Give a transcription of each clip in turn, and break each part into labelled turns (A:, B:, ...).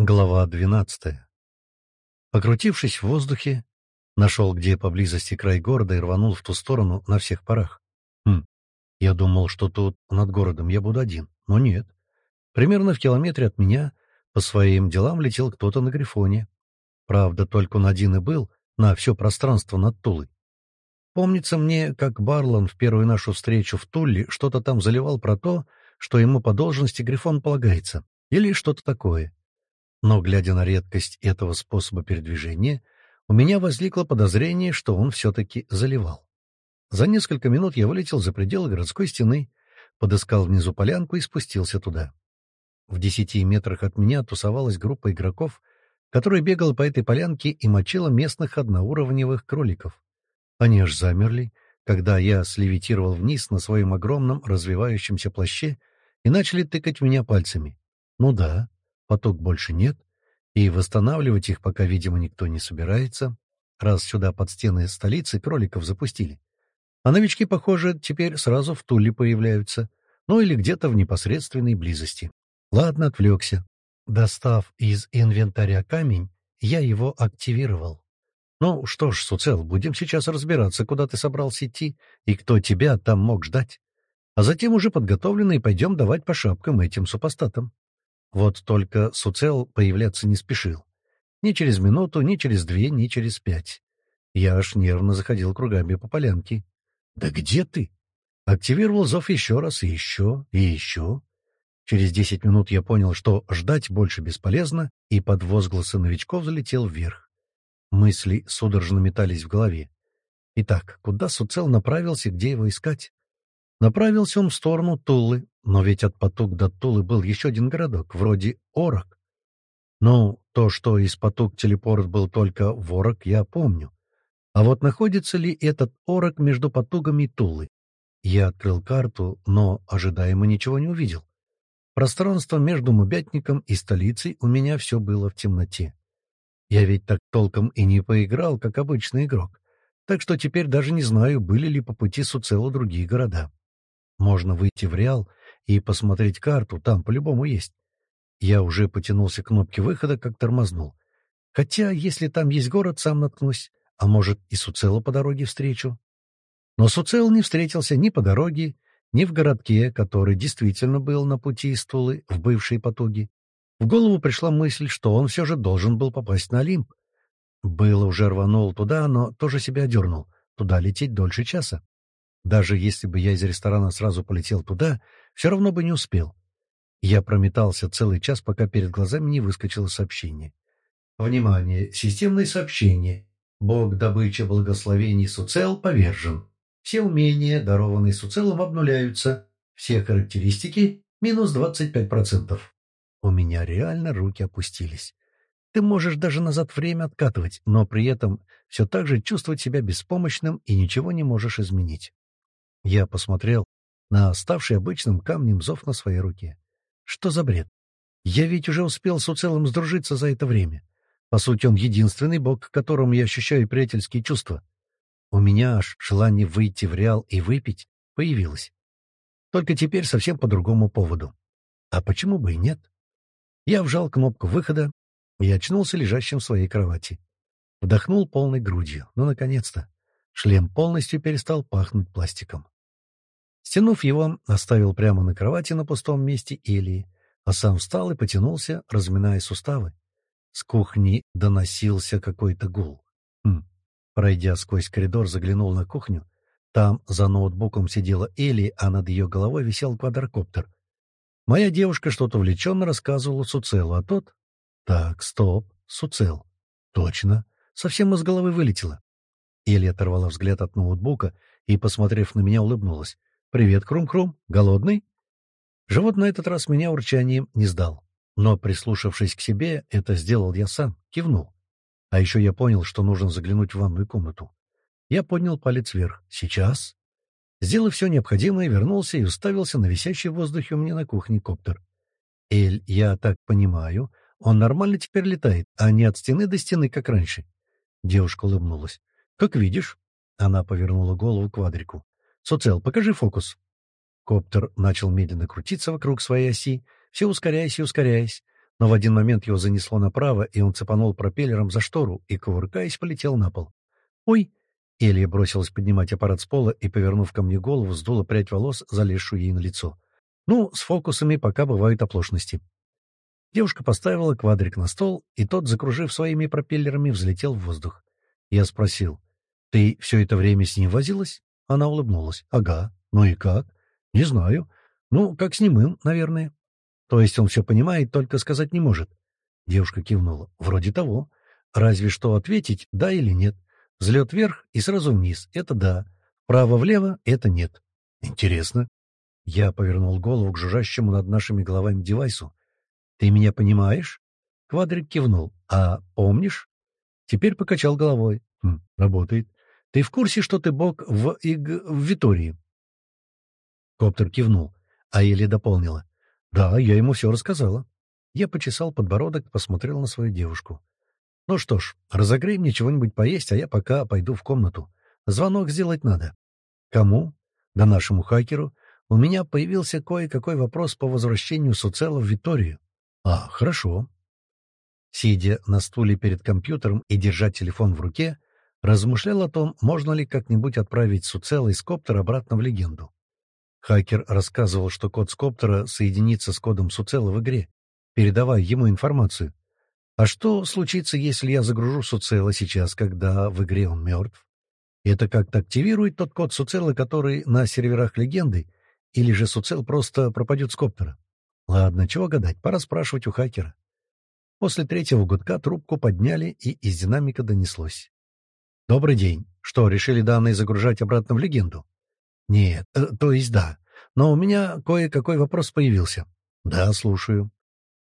A: Глава двенадцатая. Покрутившись в воздухе, нашел где поблизости край города и рванул в ту сторону на всех парах. Хм, я думал, что тут над городом я буду один, но нет. Примерно в километре от меня по своим делам летел кто-то на Грифоне. Правда, только он один и был на все пространство над Тулой. Помнится мне, как Барлан в первую нашу встречу в Тулле что-то там заливал про то, что ему по должности Грифон полагается, или что-то такое. Но, глядя на редкость этого способа передвижения, у меня возникло подозрение, что он все-таки заливал. За несколько минут я вылетел за пределы городской стены, подыскал внизу полянку и спустился туда. В десяти метрах от меня тусовалась группа игроков, которая бегала по этой полянке и мочила местных одноуровневых кроликов. Они аж замерли, когда я слевитировал вниз на своем огромном развивающемся плаще и начали тыкать меня пальцами. Ну да, поток больше нет, и восстанавливать их пока, видимо, никто не собирается, раз сюда под стены столицы кроликов запустили. А новички, похоже, теперь сразу в Туле появляются, ну или где-то в непосредственной близости. Ладно, отвлекся. Достав из инвентаря камень, я его активировал. Ну что ж, Суцел, будем сейчас разбираться, куда ты собрался идти и кто тебя там мог ждать. А затем уже подготовленные пойдем давать по шапкам этим супостатам. Вот только Суцел появляться не спешил. Ни через минуту, ни через две, ни через пять. Я аж нервно заходил кругами по полянке. «Да где ты?» Активировал зов еще раз, и еще, и еще. Через десять минут я понял, что ждать больше бесполезно, и под возгласы новичков залетел вверх. Мысли судорожно метались в голове. Итак, куда Суцел направился, где его искать? Направился он в сторону Тулы, но ведь от Потук до Тулы был еще один городок, вроде Орок. Ну, то, что из Потук телепорт был только в Орок, я помню. А вот находится ли этот Орок между Потугами и Тулой? Я открыл карту, но ожидаемо ничего не увидел. Пространство между Мубятником и столицей у меня все было в темноте. Я ведь так толком и не поиграл, как обычный игрок, так что теперь даже не знаю, были ли по пути Суцелу другие города. Можно выйти в Реал и посмотреть карту, там по-любому есть. Я уже потянулся к кнопке выхода, как тормознул. Хотя, если там есть город, сам наткнусь, а может, и Суцелу по дороге встречу. Но Суцел не встретился ни по дороге, ни в городке, который действительно был на пути из Тулы в бывшие потуги. В голову пришла мысль, что он все же должен был попасть на Олимп. Было уже рванул туда, но тоже себя дернул. Туда лететь дольше часа. Даже если бы я из ресторана сразу полетел туда, все равно бы не успел. Я прометался целый час, пока перед глазами не выскочило сообщение. Внимание! Системное сообщение. Бог добыча благословений Суцел повержен. Все умения, дарованные Суцелом, обнуляются. Все характеристики — минус 25%. У меня реально руки опустились. Ты можешь даже назад время откатывать, но при этом все так же чувствовать себя беспомощным и ничего не можешь изменить. Я посмотрел на ставший обычным камнем зов на своей руке. Что за бред? Я ведь уже успел с уцелым сдружиться за это время. По сути, он единственный бог, к которому я ощущаю приятельские чувства. У меня аж желание выйти в Реал и выпить появилось. Только теперь совсем по другому поводу. А почему бы и нет? Я вжал кнопку выхода и очнулся лежащим в своей кровати. Вдохнул полной грудью. Ну, наконец-то. Шлем полностью перестал пахнуть пластиком. Стянув его, оставил прямо на кровати на пустом месте Элии, а сам встал и потянулся, разминая суставы. С кухни доносился какой-то гул. Хм. Пройдя сквозь коридор, заглянул на кухню. Там за ноутбуком сидела Элли, а над ее головой висел квадрокоптер. Моя девушка что-то увлеченно рассказывала Суцелу, а тот... Так, стоп, Суцел. Точно. Совсем из головы вылетело. Элли оторвала взгляд от ноутбука и, посмотрев на меня, улыбнулась. «Привет, Крум-Крум. Голодный?» Живот на этот раз меня урчанием не сдал. Но, прислушавшись к себе, это сделал я сам, кивнул. А еще я понял, что нужно заглянуть в ванную комнату. Я поднял палец вверх. «Сейчас?» Сделав все необходимое, вернулся и уставился на висящий в воздухе у меня на кухне коптер. «Эль, я так понимаю, он нормально теперь летает, а не от стены до стены, как раньше?» Девушка улыбнулась. «Как видишь». Она повернула голову к квадрику. «Соцел, покажи фокус». Коптер начал медленно крутиться вокруг своей оси, все ускоряясь и ускоряясь. но в один момент его занесло направо, и он цепанул пропеллером за штору и, кувыркаясь, полетел на пол. «Ой!» Элия бросилась поднимать аппарат с пола и, повернув ко мне голову, сдула прядь волос, залезшую ей на лицо. «Ну, с фокусами пока бывают оплошности». Девушка поставила квадрик на стол, и тот, закружив своими пропеллерами, взлетел в воздух. Я спросил, «Ты все это время с ним возилась?» Она улыбнулась. «Ага. Ну и как?» «Не знаю. Ну, как с немым, наверное». «То есть он все понимает, только сказать не может?» Девушка кивнула. «Вроде того. Разве что ответить, да или нет. Взлет вверх и сразу вниз — это да. Право-влево — это нет. Интересно». Я повернул голову к жужжащему над нашими головами девайсу. «Ты меня понимаешь?» Квадрик кивнул. «А помнишь?» Теперь покачал головой. Хм, «Работает. Ты в курсе, что ты бог в, Иг... в Витории?» Коптер кивнул, а Элли дополнила. «Да, я ему все рассказала». Я почесал подбородок, посмотрел на свою девушку. «Ну что ж, разогрей мне чего-нибудь поесть, а я пока пойду в комнату. Звонок сделать надо». «Кому?» «Да нашему хакеру. У меня появился кое-какой вопрос по возвращению Суцела в Виторию». «А, хорошо». Сидя на стуле перед компьютером и держа телефон в руке, размышлял о том, можно ли как-нибудь отправить Суцела из коптера обратно в легенду. Хакер рассказывал, что код Скоптера соединится с кодом Суцела в игре, передавая ему информацию. А что случится, если я загружу Суцела сейчас, когда в игре он мертв? Это как-то активирует тот код Суцела, который на серверах легенды, или же Суцел просто пропадет с Коптера? Ладно, чего гадать, пора спрашивать у хакера. После третьего гудка трубку подняли, и из динамика донеслось. «Добрый день. Что, решили данные загружать обратно в легенду?» «Нет, э, то есть да. Но у меня кое-какой вопрос появился». «Да, слушаю».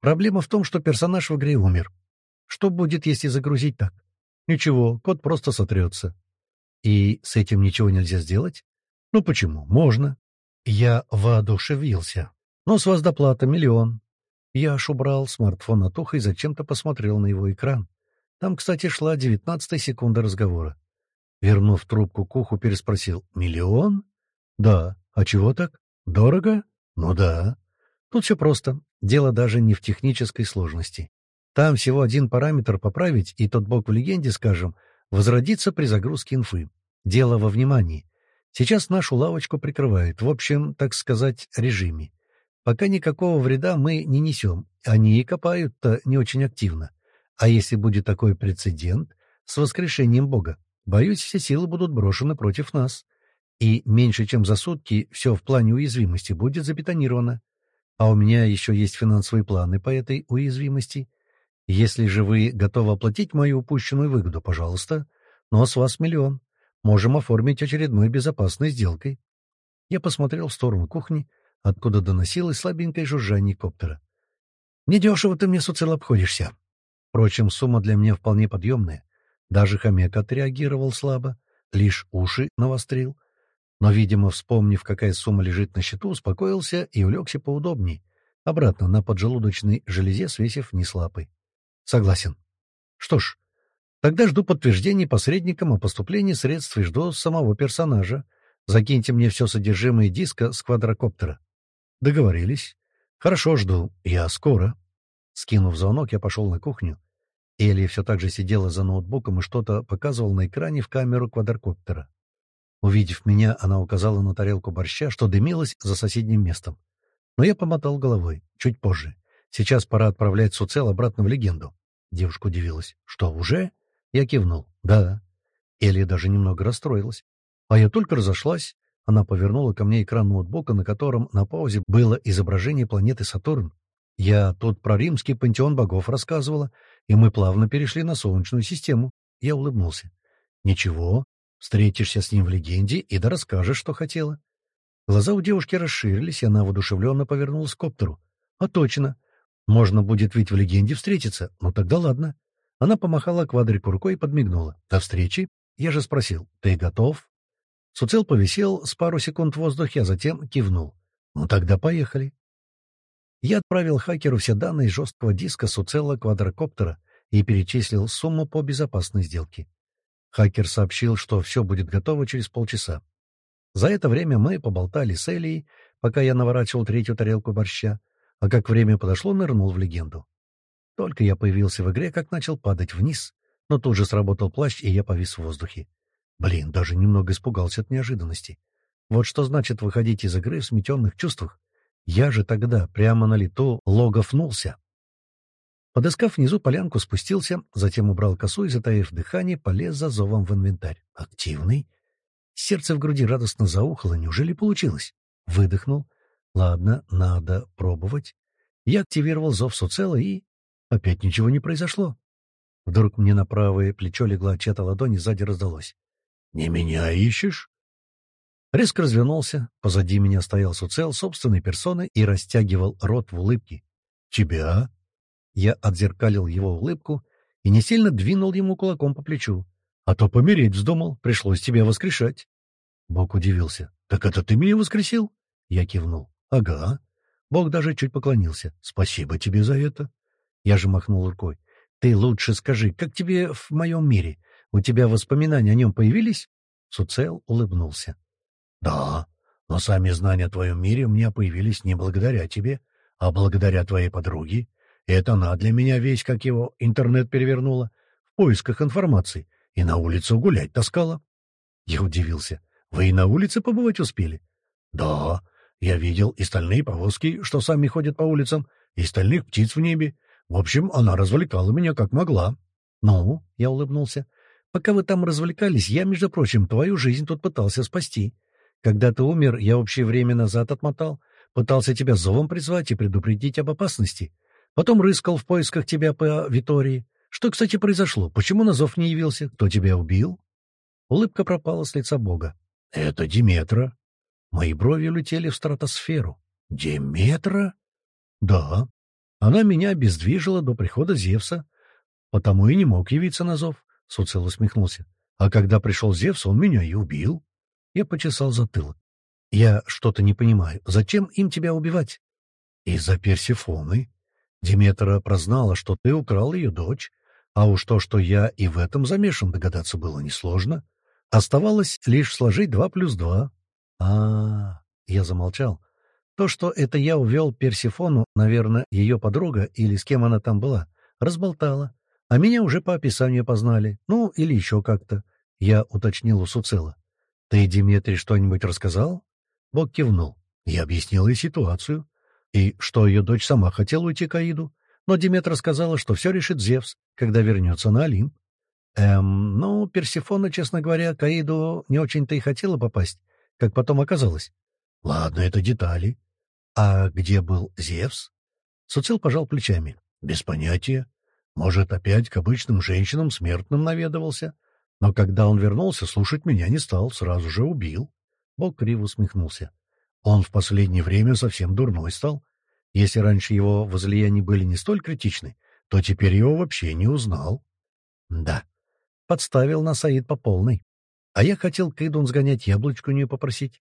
A: «Проблема в том, что персонаж в игре умер. Что будет, если загрузить так?» «Ничего, код просто сотрется». «И с этим ничего нельзя сделать?» «Ну почему? Можно». Я воодушевился. «Но с вас доплата миллион». Я аж убрал смартфон от уха и зачем-то посмотрел на его экран. Там, кстати, шла девятнадцатая секунда разговора. Вернув трубку к уху, переспросил «Миллион?» «Да. А чего так? Дорого?» «Ну да». Тут все просто. Дело даже не в технической сложности. Там всего один параметр поправить, и тот бог в легенде, скажем, возродится при загрузке инфы. Дело во внимании. Сейчас нашу лавочку прикрывают, в общем, так сказать, режиме. Пока никакого вреда мы не несем, они и копают-то не очень активно. А если будет такой прецедент с воскрешением Бога, боюсь, все силы будут брошены против нас. И меньше чем за сутки все в плане уязвимости будет забетонировано. А у меня еще есть финансовые планы по этой уязвимости. Если же вы готовы оплатить мою упущенную выгоду, пожалуйста, но с вас миллион. Можем оформить очередной безопасной сделкой. Я посмотрел в сторону кухни, откуда доносилось слабенькое жужжание коптера. «Недешево ты мне, суцел, обходишься. Впрочем, сумма для меня вполне подъемная. Даже хомяк отреагировал слабо, лишь уши навострил. Но, видимо, вспомнив, какая сумма лежит на счету, успокоился и улегся поудобней, обратно на поджелудочной железе, свесив вниз лапой. Согласен. Что ж, тогда жду подтверждений посредникам о поступлении средств и жду самого персонажа. Закиньте мне все содержимое диска с квадрокоптера. Договорились. Хорошо, жду. Я скоро. Скинув звонок, я пошел на кухню. Элли все так же сидела за ноутбуком и что-то показывал на экране в камеру квадрокоптера. Увидев меня, она указала на тарелку борща, что дымилась за соседним местом. Но я помотал головой. Чуть позже. Сейчас пора отправлять Суцел обратно в легенду. Девушка удивилась. «Что, уже?» Я кивнул. «Да». Элли даже немного расстроилась. А я только разошлась. Она повернула ко мне экран ноутбука, на котором на паузе было изображение планеты Сатурн. Я тут про римский пантеон богов рассказывала, и мы плавно перешли на Солнечную систему. Я улыбнулся. Ничего, встретишься с ним в легенде и да расскажешь, что хотела. Глаза у девушки расширились, и она воодушевленно повернулась к коптеру. А точно. Можно будет ведь в легенде встретиться. Ну тогда ладно. Она помахала квадрику рукой и подмигнула. До встречи. Я же спросил, ты готов? Суцел повисел с пару секунд в воздухе, а затем кивнул. Ну тогда поехали. Я отправил хакеру все данные жесткого диска Суцелла квадрокоптера и перечислил сумму по безопасной сделке. Хакер сообщил, что все будет готово через полчаса. За это время мы поболтали с Элией, пока я наворачивал третью тарелку борща, а как время подошло, нырнул в легенду. Только я появился в игре, как начал падать вниз, но тут же сработал плащ, и я повис в воздухе. Блин, даже немного испугался от неожиданности. Вот что значит выходить из игры в сметенных чувствах. Я же тогда прямо на лету логовнулся. Подыскав внизу полянку, спустился, затем убрал косу и, затаив дыхание, полез за зовом в инвентарь. Активный. Сердце в груди радостно заухало. Неужели получилось? Выдохнул. Ладно, надо пробовать. Я активировал зов Суцела и... Опять ничего не произошло. Вдруг мне на правое плечо легла чья-то ладонь и сзади раздалось. «Не меня ищешь?» Резко развернулся. Позади меня стоял Суцел собственной персоной и растягивал рот в улыбке. «Тебя?» Я отзеркалил его улыбку и не сильно двинул ему кулаком по плечу. «А то помереть вздумал, пришлось тебя воскрешать». Бог удивился. «Так это ты меня воскресил?» Я кивнул. «Ага». Бог даже чуть поклонился. «Спасибо тебе за это». Я же махнул рукой. «Ты лучше скажи, как тебе в моем мире? У тебя воспоминания о нем появились?» Суцел улыбнулся. «Да, но сами знания о твоем мире у меня появились не благодаря тебе, а благодаря твоей подруге. Это она для меня весь, как его, интернет перевернула, в поисках информации, и на улицу гулять таскала». Я удивился. «Вы и на улице побывать успели?» «Да, я видел и стальные повозки, что сами ходят по улицам, и стальных птиц в небе. В общем, она развлекала меня как могла». «Ну?» — я улыбнулся. «Пока вы там развлекались, я, между прочим, твою жизнь тут пытался спасти. Когда ты умер, я общее время назад отмотал, пытался тебя зовом призвать и предупредить об опасности. Потом рыскал в поисках тебя по Витории. Что, кстати, произошло? Почему на зов не явился? Кто тебя убил?» Улыбка пропала с лица Бога. «Это Диметра». Мои брови улетели в стратосферу. «Диметра?» «Да. Она меня обездвижила до прихода Зевса, потому и не мог явиться на зов», — Суцел усмехнулся. «А когда пришел Зевс, он меня и убил». Я почесал затылок. «Я что-то не понимаю. Зачем им тебя убивать?» «Из-за Персифоны. Диметра прознала, что ты украл ее дочь, а уж то, что я и в этом замешан, догадаться было несложно. Оставалось лишь сложить два плюс два. а, -а, -а Я замолчал. То, что это я увел Персифону, наверное, ее подруга или с кем она там была, разболтала. А меня уже по описанию познали. Ну, или еще как-то. Я уточнил у Суцела. «Ты, Диметрий, что-нибудь рассказал?» Бог кивнул. Я объяснил ей ситуацию. И что ее дочь сама хотела уйти к Аиду. Но Диметра сказала, что все решит Зевс, когда вернется на Олимп. Эм, ну, Персифона, честно говоря, к Аиду не очень-то и хотела попасть, как потом оказалось. Ладно, это детали. А где был Зевс? Суцил пожал плечами. Без понятия. Может, опять к обычным женщинам смертным наведывался. Но когда он вернулся, слушать меня не стал, сразу же убил. Бог криво усмехнулся. Он в последнее время совсем дурной стал. Если раньше его возлияния были не столь критичны, то теперь его вообще не узнал. Да, подставил на Саид по полной. А я хотел к Идун сгонять яблочку у попросить.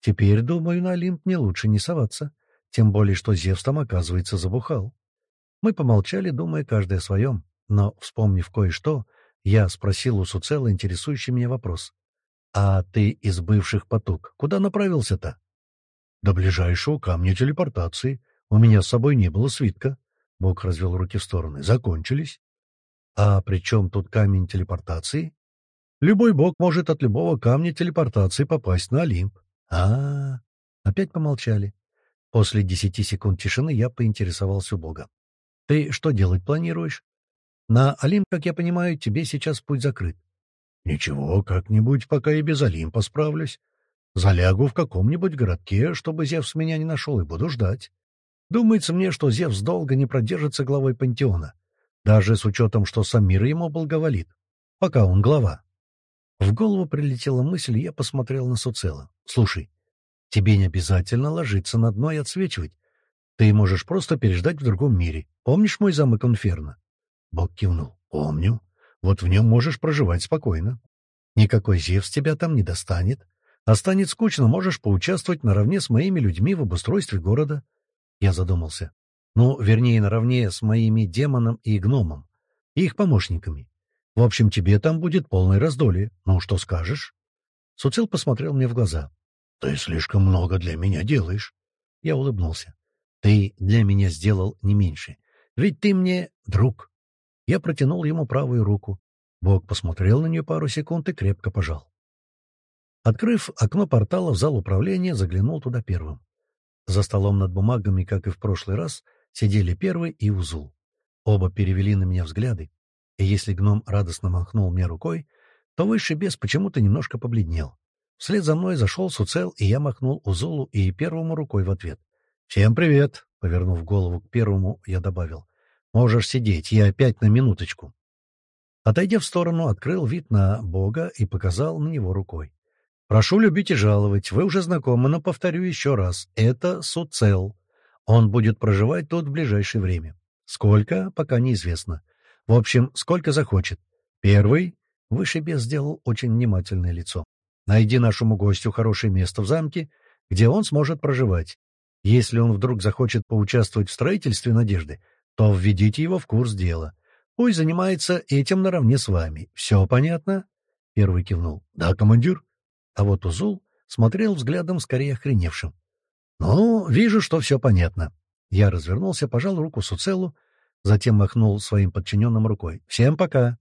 A: Теперь, думаю, на Олимп мне лучше не соваться. Тем более, что Зевс там, оказывается, забухал. Мы помолчали, думая каждый о своем. Но, вспомнив кое-что, я спросил у Суцела интересующий меня вопрос. «А ты из бывших поток куда направился-то?» «До ближайшего камня телепортации. У меня с собой не было свитка». Бог развел руки в стороны. «Закончились». «А при чем тут камень телепортации?» «Любой бог может от любого камня телепортации попасть на Олимп». А, -а, а Опять помолчали. После десяти секунд тишины я поинтересовался у бога. «Ты что делать планируешь? На Олимп, как я понимаю, тебе сейчас путь закрыт». «Ничего, как-нибудь, пока и без Олимпа справлюсь. Залягу в каком-нибудь городке, чтобы Зевс меня не нашел, и буду ждать. Думается мне, что Зевс долго не продержится главой пантеона, даже с учетом, что сам мир ему благоволит, пока он глава. В голову прилетела мысль, и я посмотрел на Суцела. «Слушай, тебе не обязательно ложиться на дно и отсвечивать. Ты можешь просто переждать в другом мире. Помнишь мой замок Инферно?» Бог кивнул. «Помню. Вот в нем можешь проживать спокойно. Никакой Зевс тебя там не достанет. А станет скучно, можешь поучаствовать наравне с моими людьми в обустройстве города. Я задумался. Ну, вернее, наравне с моими демоном и гномом. И их помощниками. В общем, тебе там будет полное раздолье. Ну, что скажешь? Суцил посмотрел мне в глаза. Ты слишком много для меня делаешь. Я улыбнулся. Ты для меня сделал не меньше. Ведь ты мне друг. Я протянул ему правую руку. Бог посмотрел на нее пару секунд и крепко пожал. Открыв окно портала в зал управления, заглянул туда первым. За столом над бумагами, как и в прошлый раз, сидели первый и Узул. Оба перевели на меня взгляды, и если гном радостно махнул мне рукой, то высший бес почему-то немножко побледнел. Вслед за мной зашел Суцел, и я махнул Узулу и первому рукой в ответ. «Всем привет!» — повернув голову к первому, я добавил. «Можешь сидеть, я опять на минуточку». Отойдя в сторону, открыл вид на Бога и показал на него рукой. «Прошу любить и жаловать. Вы уже знакомы, но повторю еще раз. Это Суцел. Он будет проживать тут в ближайшее время. Сколько, пока неизвестно. В общем, сколько захочет. Первый...» Высший бес сделал очень внимательное лицо. «Найди нашему гостю хорошее место в замке, где он сможет проживать. Если он вдруг захочет поучаствовать в строительстве «Надежды», то введите его в курс дела. Пусть занимается этим наравне с вами. Все понятно?» Первый кивнул. «Да, командир». А вот Узул смотрел взглядом скорее охреневшим. «Ну, вижу, что все понятно». Я развернулся, пожал руку Суцелу, затем махнул своим подчиненным рукой. «Всем пока!»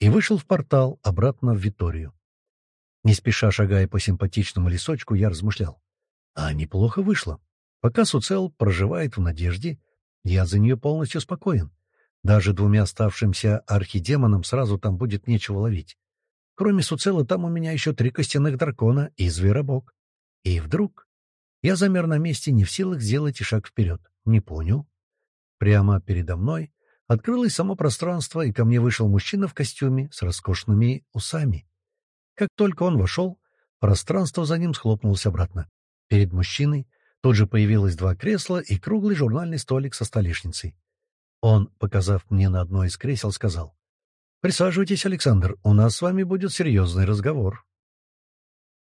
A: и вышел в портал обратно в Виторию. Не спеша шагая по симпатичному лесочку, я размышлял. А неплохо вышло. Пока Суцел проживает в надежде, я за нее полностью спокоен. Даже двумя оставшимся архидемонам сразу там будет нечего ловить. Кроме Суцела там у меня еще три костяных дракона и зверобок. И вдруг я замер на месте, не в силах сделать и шаг вперед. Не понял. Прямо передо мной открылось само пространство, и ко мне вышел мужчина в костюме с роскошными усами. Как только он вошел, пространство за ним схлопнулось обратно. Перед мужчиной Тут же появилось два кресла и круглый журнальный столик со столешницей. Он, показав мне на одно из кресел, сказал, «Присаживайтесь, Александр, у нас с вами будет серьезный разговор».